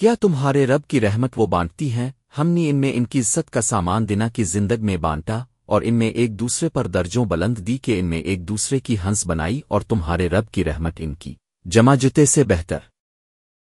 کیا تمہارے رب کی رحمت وہ بانٹتی ہیں؟ ہم نے ان میں ان کی عزت کا سامان دینا کی زندگ میں بانٹا، اور ان میں ایک دوسرے پر درجوں بلند دی کہ ان میں ایک دوسرے کی ہنس بنائی اور تمہارے رب کی رحمت ان کی جمع جتے سے بہتر۔